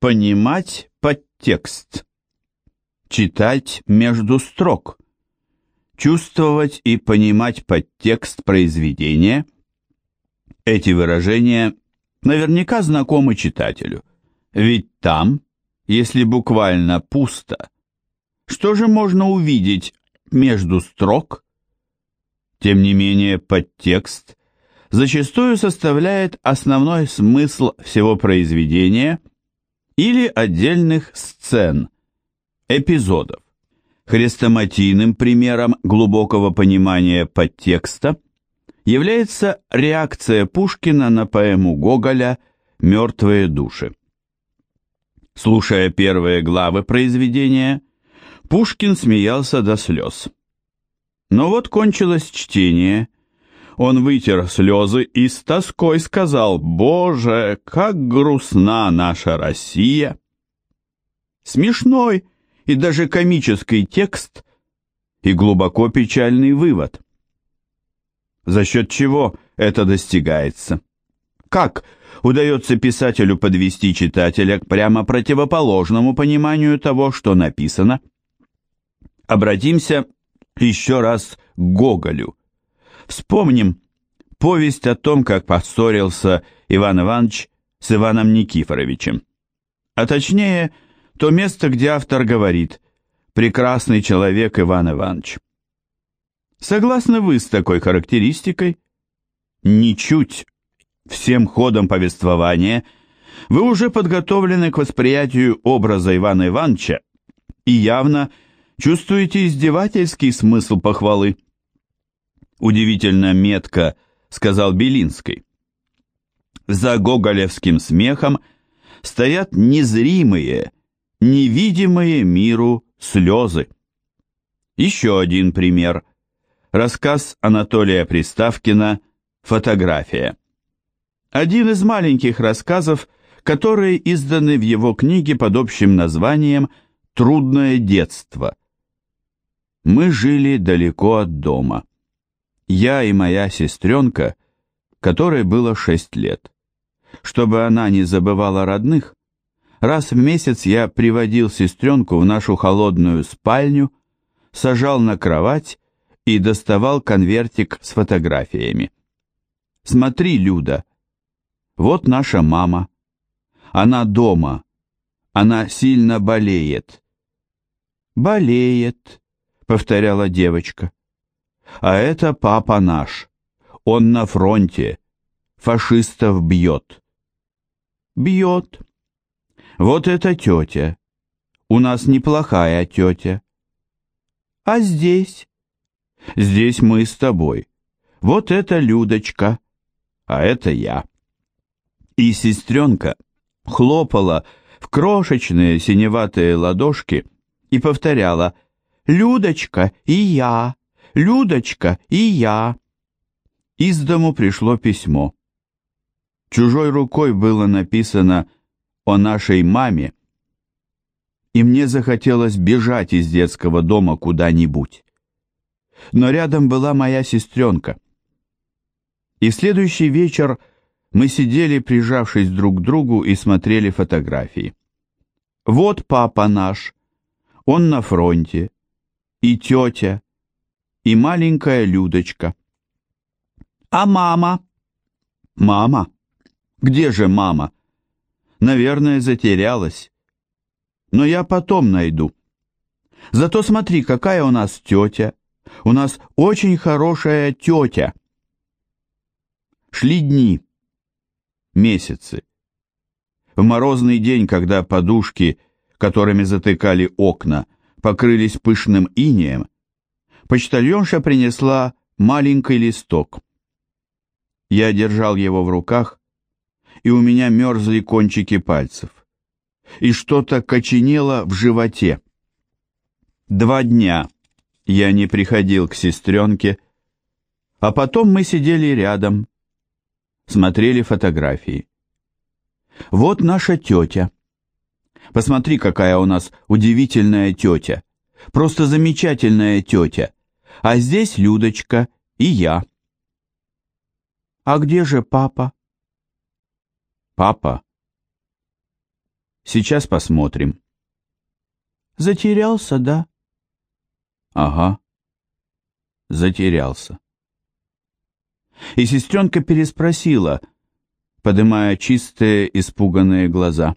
Понимать подтекст. Читать между строк. Чувствовать и понимать подтекст произведения. Эти выражения наверняка знакомы читателю. Ведь там, если буквально пусто, что же можно увидеть между строк? Тем не менее, подтекст зачастую составляет основной смысл всего произведения или отдельных сцен, эпизодов. Хрестоматийным примером глубокого понимания подтекста является реакция Пушкина на поэму Гоголя «Мертвые души». Слушая первые главы произведения, Пушкин смеялся до слез. Но вот кончилось чтение – он вытер слезы и с тоской сказал, «Боже, как грустна наша Россия!» Смешной и даже комический текст и глубоко печальный вывод. За счет чего это достигается? Как удается писателю подвести читателя к прямо противоположному пониманию того, что написано? Обратимся еще раз к Гоголю. Вспомним повесть о том, как поссорился Иван Иванович с Иваном Никифоровичем. А точнее, то место, где автор говорит «прекрасный человек Иван Иванович». Согласны вы с такой характеристикой? Ничуть. Всем ходом повествования вы уже подготовлены к восприятию образа Ивана Ивановича и явно чувствуете издевательский смысл похвалы удивительно метко сказал Белинский. За гоголевским смехом стоят незримые, невидимые миру слезы. Еще один пример. Рассказ Анатолия Приставкина «Фотография». Один из маленьких рассказов, которые изданы в его книге под общим названием «Трудное детство». Мы жили далеко от дома я и моя сестренка, которой было шесть лет. Чтобы она не забывала родных, раз в месяц я приводил сестренку в нашу холодную спальню, сажал на кровать и доставал конвертик с фотографиями. Смотри, Люда, вот наша мама. Она дома. Она сильно болеет. Болеет, повторяла девочка. А это папа наш. Он на фронте. Фашистов бьет. Бьет. Вот это тетя. У нас неплохая тетя. А здесь? Здесь мы с тобой. Вот это Людочка, а это я. И сестренка хлопала в крошечные синеватые ладошки и повторяла «Людочка и я, Людочка и я. Из дому пришло письмо. Чужой рукой было написано о нашей маме, и мне захотелось бежать из детского дома куда-нибудь. Но рядом была моя сестренка. И следующий вечер мы сидели, прижавшись друг к другу, и смотрели фотографии. Вот папа наш, он на фронте, и тетя, и маленькая Людочка. А мама? Мама? Где же мама? Наверное, затерялась. Но я потом найду. Зато смотри, какая у нас тетя. У нас очень хорошая тетя. Шли дни, месяцы. В морозный день, когда подушки, которыми затыкали окна, покрылись пышным инеем, почтальонша принесла маленький листок. Я держал его в руках, и у меня мерзли кончики пальцев, и что-то коченело в животе. Два дня я не приходил к сестренке, а потом мы сидели рядом, смотрели фотографии. Вот наша тетя. Посмотри, какая у нас удивительная тетя. Просто замечательная тетя а здесь Людочка и я. А где же папа? Папа Сейчас посмотрим. Затерялся, да? Ага. Затерялся. И сестренка переспросила, подымая чистые, испуганные глаза.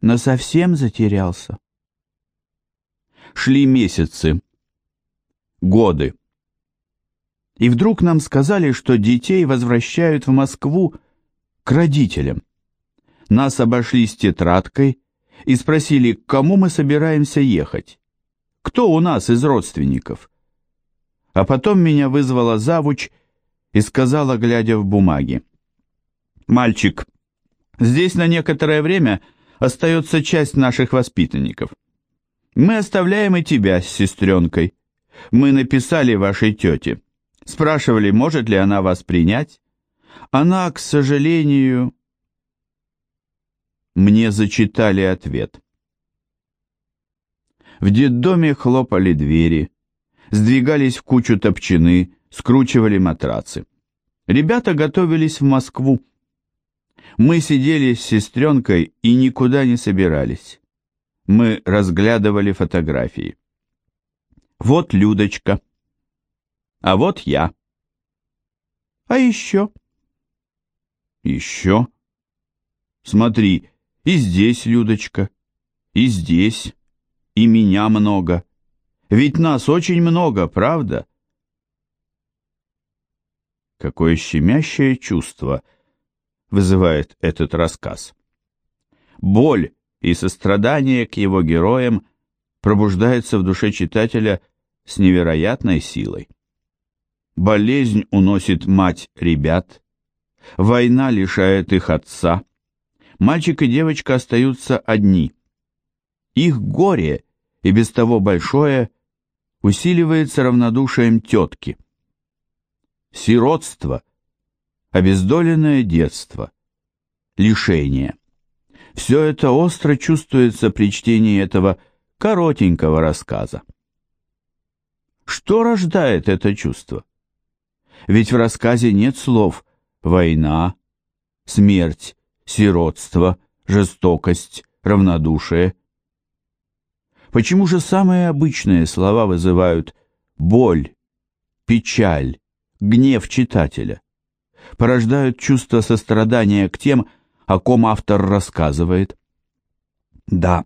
Но совсем затерялся. Шли месяцы, годы. И вдруг нам сказали, что детей возвращают в Москву к родителям. Нас обошли с тетрадкой и спросили, к кому мы собираемся ехать. Кто у нас из родственников? А потом меня вызвала завуч и сказала, глядя в бумаги. «Мальчик, здесь на некоторое время остается часть наших воспитанников. Мы оставляем и тебя с сестренкой. Мы написали вашей тете. Спрашивали, может ли она вас принять. Она, к сожалению... Мне зачитали ответ. В детдоме хлопали двери, сдвигались в кучу топчаны, скручивали матрацы. Ребята готовились в Москву. Мы сидели с сестренкой и никуда не собирались. Мы разглядывали фотографии. Вот Людочка. А вот я. А еще? Еще? Смотри, и здесь Людочка, и здесь, и меня много. Ведь нас очень много, правда? Какое щемящее чувство вызывает этот рассказ. Боль и сострадание к его героям пробуждается в душе читателя с невероятной силой. Болезнь уносит мать ребят, война лишает их отца, мальчик и девочка остаются одни. Их горе, и без того большое, усиливается равнодушием тетки. Сиротство, обездоленное детство, лишение. Все это остро чувствуется при чтении этого коротенького рассказа. Что рождает это чувство? Ведь в рассказе нет слов «война», «смерть», «сиротство», «жестокость», «равнодушие». Почему же самые обычные слова вызывают боль, печаль, гнев читателя, порождают чувство сострадания к тем, о ком автор рассказывает? Да,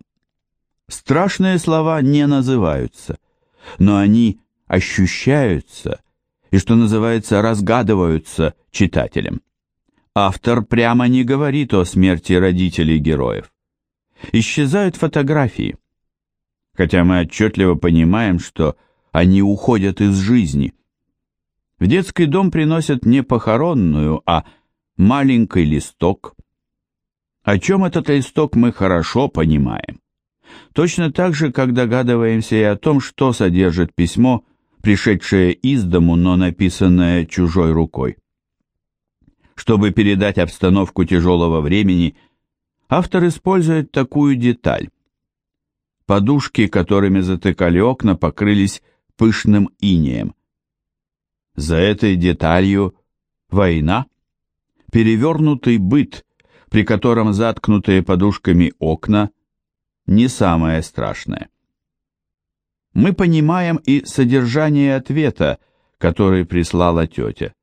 страшные слова не называются, но они ощущаются и, что называется, разгадываются читателем. Автор прямо не говорит о смерти родителей героев. Исчезают фотографии, хотя мы отчетливо понимаем, что они уходят из жизни. В детский дом приносят не похоронную, а маленький листок. О чем этот листок мы хорошо понимаем. Точно так же, как догадываемся и о том, что содержит письмо, пришедшее из дому, но написанное чужой рукой. Чтобы передать обстановку тяжелого времени, автор использует такую деталь. Подушки, которыми затыкали окна, покрылись пышным инеем. За этой деталью война, перевернутый быт, при котором заткнутые подушками окна – не самое страшное. Мы понимаем и содержание ответа, который прислала тетя.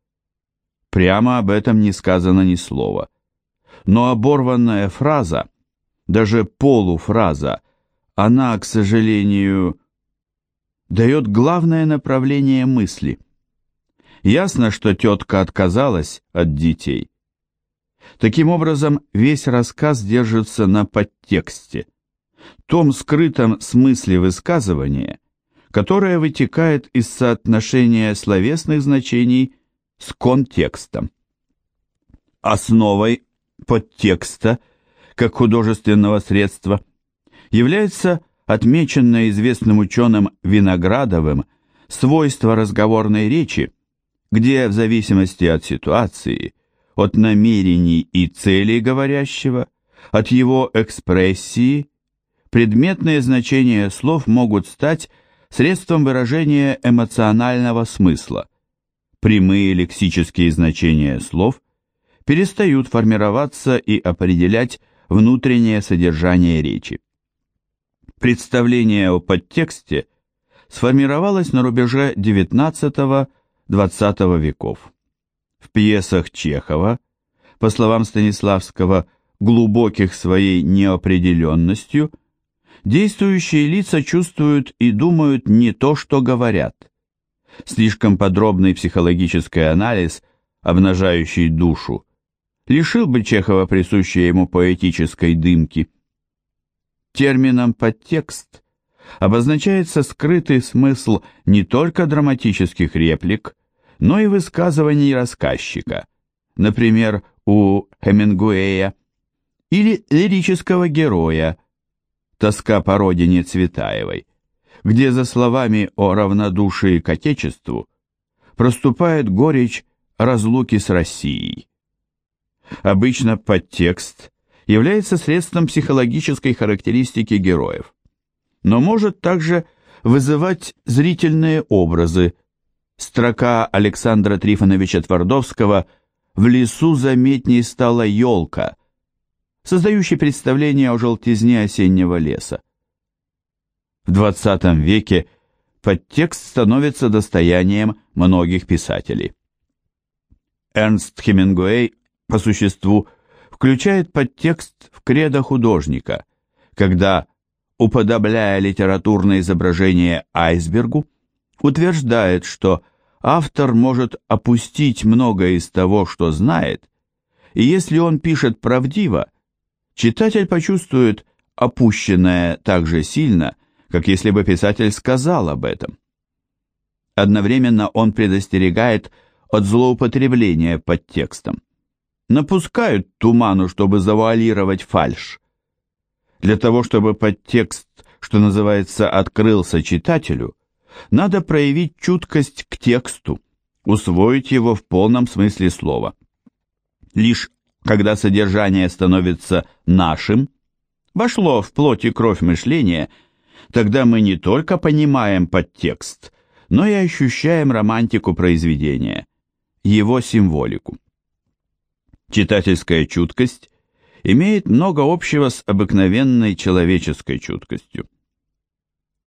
Прямо об этом не сказано ни слова. Но оборванная фраза, даже полуфраза, она, к сожалению, дает главное направление мысли. Ясно, что тетка отказалась от детей. Таким образом, весь рассказ держится на подтексте – том скрытом смысле высказывания, которое вытекает из соотношения словесных значений с контекстом. Основой подтекста, как художественного средства, является отмеченное известным ученым Виноградовым свойство разговорной речи, где в зависимости от ситуации, от намерений и целей говорящего, от его экспрессии предметные значения слов могут стать средством выражения эмоционального смысла. Прямые лексические значения слов перестают формироваться и определять внутреннее содержание речи. Представление о подтексте сформировалось на рубеже XIX-XX веков. В пьесах Чехова, по словам Станиславского, глубоких своей неопределенностью, действующие лица чувствуют и думают не то, что говорят. Слишком подробный психологический анализ, обнажающий душу, лишил бы Чехова присущей ему поэтической дымки. Термином «подтекст» обозначается скрытый смысл не только драматических реплик, но и высказываний рассказчика, например, у Хемингуэя, или лирического героя «Тоска по родине Цветаевой», где за словами о равнодушии к Отечеству проступает горечь разлуки с Россией. Обычно подтекст является средством психологической характеристики героев, но может также вызывать зрительные образы. Строка Александра Трифоновича Твардовского «В лесу заметней стала елка», создающий представление о желтизне осеннего леса. В XX веке подтекст становится достоянием многих писателей. Эрнст Хемингуэй по существу включает подтекст в кредо художника, когда, уподобляя литературное изображение айсбергу, утверждает, что автор может опустить многое из того, что знает, и если он пишет правдиво, читатель почувствует опущенное так же сильно, как если бы писатель сказал об этом. Одновременно он предостерегает от злоупотребления подтекстом напускают туману, чтобы завуалировать фальшь. Для того, чтобы подтекст, что называется, открылся читателю, надо проявить чуткость к тексту, усвоить его в полном смысле слова. Лишь когда содержание становится нашим, вошло в плоть и кровь мышления, тогда мы не только понимаем подтекст, но и ощущаем романтику произведения, его символику. Читательская чуткость имеет много общего с обыкновенной человеческой чуткостью.